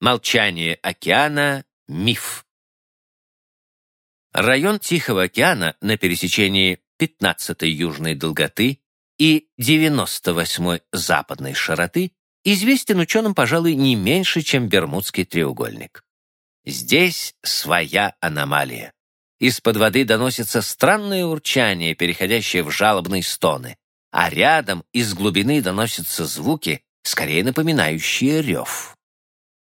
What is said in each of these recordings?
Молчание океана — миф. Район Тихого океана на пересечении 15-й южной долготы и 98-й западной широты известен ученым, пожалуй, не меньше, чем Бермудский треугольник. Здесь своя аномалия. Из-под воды доносится странное урчание, переходящее в жалобные стоны, а рядом из глубины доносятся звуки, скорее напоминающие рев.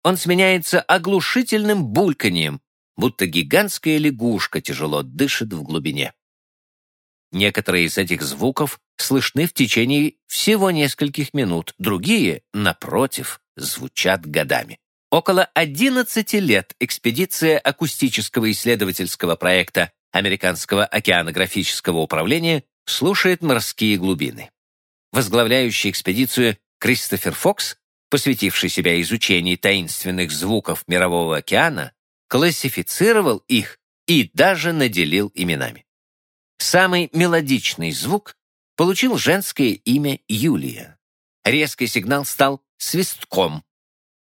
Он сменяется оглушительным бульканьем, будто гигантская лягушка тяжело дышит в глубине. Некоторые из этих звуков слышны в течение всего нескольких минут, другие, напротив, звучат годами. Около 11 лет экспедиция акустического исследовательского проекта Американского океанографического управления слушает морские глубины. Возглавляющий экспедицию Кристофер Фокс, посвятивший себя изучению таинственных звуков Мирового океана, классифицировал их и даже наделил именами. Самый мелодичный звук получил женское имя Юлия. Резкий сигнал стал свистком,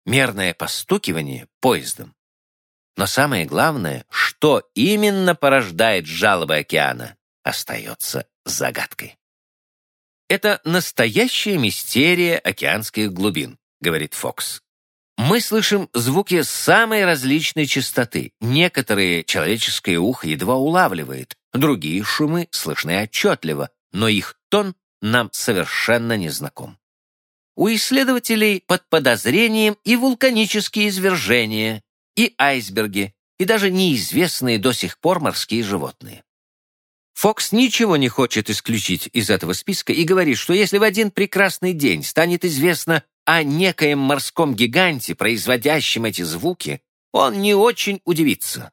мерное постукивание — поездом. Но самое главное, что именно порождает жалобы океана, остается загадкой. «Это настоящая мистерия океанских глубин», — говорит Фокс. Мы слышим звуки самой различной частоты. Некоторые человеческое ухо едва улавливает, другие шумы слышны отчетливо, но их тон нам совершенно не знаком. У исследователей под подозрением и вулканические извержения, и айсберги, и даже неизвестные до сих пор морские животные. Фокс ничего не хочет исключить из этого списка и говорит, что если в один прекрасный день станет известно о некоем морском гиганте, производящем эти звуки, он не очень удивится.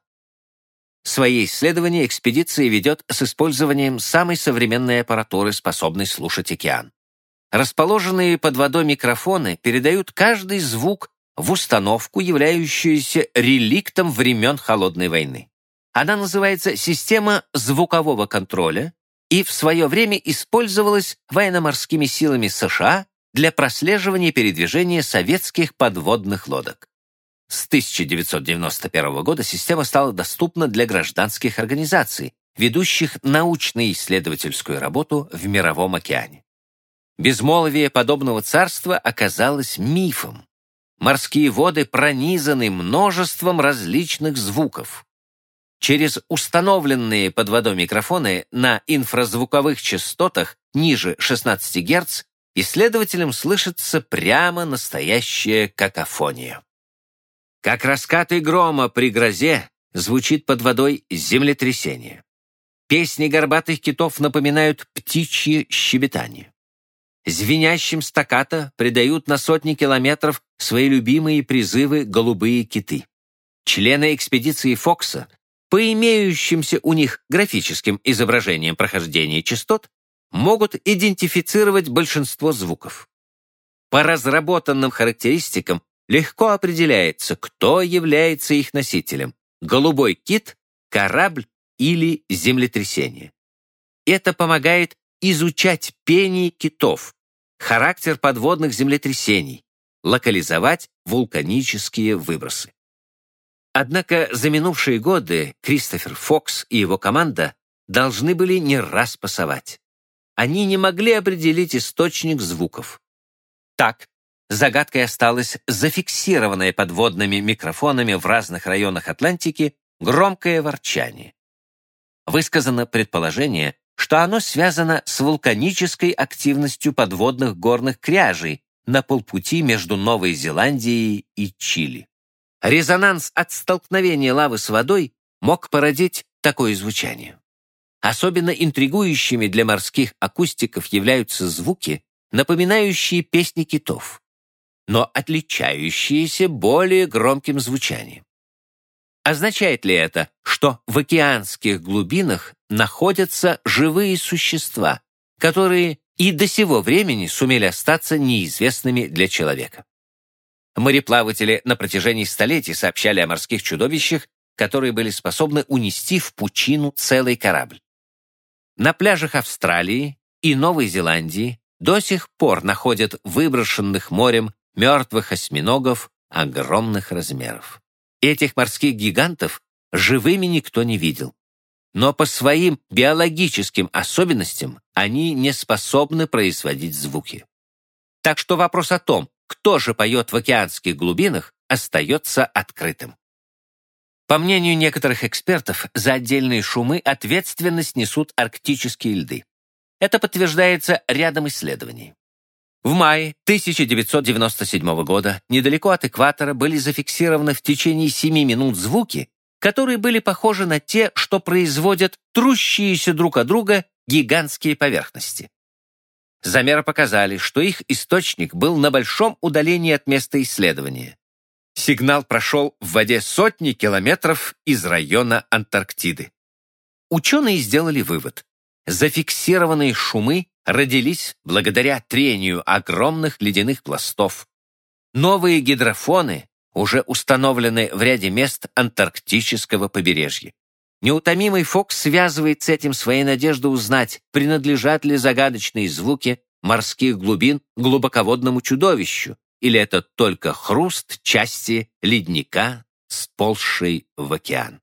Свои исследования экспедиция ведет с использованием самой современной аппаратуры, способной слушать океан. Расположенные под водой микрофоны передают каждый звук в установку, являющуюся реликтом времен Холодной войны. Она называется «Система звукового контроля» и в свое время использовалась военно-морскими силами США для прослеживания передвижения советских подводных лодок. С 1991 года система стала доступна для гражданских организаций, ведущих научно-исследовательскую работу в Мировом океане. Безмолвие подобного царства оказалось мифом. Морские воды пронизаны множеством различных звуков. Через установленные под водой микрофоны на инфразвуковых частотах ниже 16 Гц исследователям слышится прямо настоящая какофония. Как раскаты грома при грозе звучит под водой землетрясение. Песни горбатых китов напоминают птичье щебетание. Звенящим стаката придают на сотни километров свои любимые призывы голубые киты. Члены экспедиции Фокса, по имеющимся у них графическим изображением прохождения частот, могут идентифицировать большинство звуков. По разработанным характеристикам легко определяется, кто является их носителем – голубой кит, корабль или землетрясение. Это помогает изучать пение китов, характер подводных землетрясений, локализовать вулканические выбросы. Однако за минувшие годы Кристофер Фокс и его команда должны были не раз пасовать они не могли определить источник звуков. Так, загадкой осталось зафиксированное подводными микрофонами в разных районах Атлантики громкое ворчание. Высказано предположение, что оно связано с вулканической активностью подводных горных кряжей на полпути между Новой Зеландией и Чили. Резонанс от столкновения лавы с водой мог породить такое звучание. Особенно интригующими для морских акустиков являются звуки, напоминающие песни китов, но отличающиеся более громким звучанием. Означает ли это, что в океанских глубинах находятся живые существа, которые и до сего времени сумели остаться неизвестными для человека? Мореплаватели на протяжении столетий сообщали о морских чудовищах, которые были способны унести в пучину целый корабль. На пляжах Австралии и Новой Зеландии до сих пор находят выброшенных морем мертвых осьминогов огромных размеров. Этих морских гигантов живыми никто не видел. Но по своим биологическим особенностям они не способны производить звуки. Так что вопрос о том, кто же поет в океанских глубинах, остается открытым. По мнению некоторых экспертов, за отдельные шумы ответственность несут арктические льды. Это подтверждается рядом исследований. В мае 1997 года недалеко от экватора были зафиксированы в течение 7 минут звуки, которые были похожи на те, что производят трущиеся друг от друга гигантские поверхности. Замеры показали, что их источник был на большом удалении от места исследования. Сигнал прошел в воде сотни километров из района Антарктиды. Ученые сделали вывод. Зафиксированные шумы родились благодаря трению огромных ледяных пластов. Новые гидрофоны уже установлены в ряде мест антарктического побережья. Неутомимый Фокс связывает с этим свои надежды узнать, принадлежат ли загадочные звуки морских глубин глубоководному чудовищу, или это только хруст части ледника, сползшей в океан.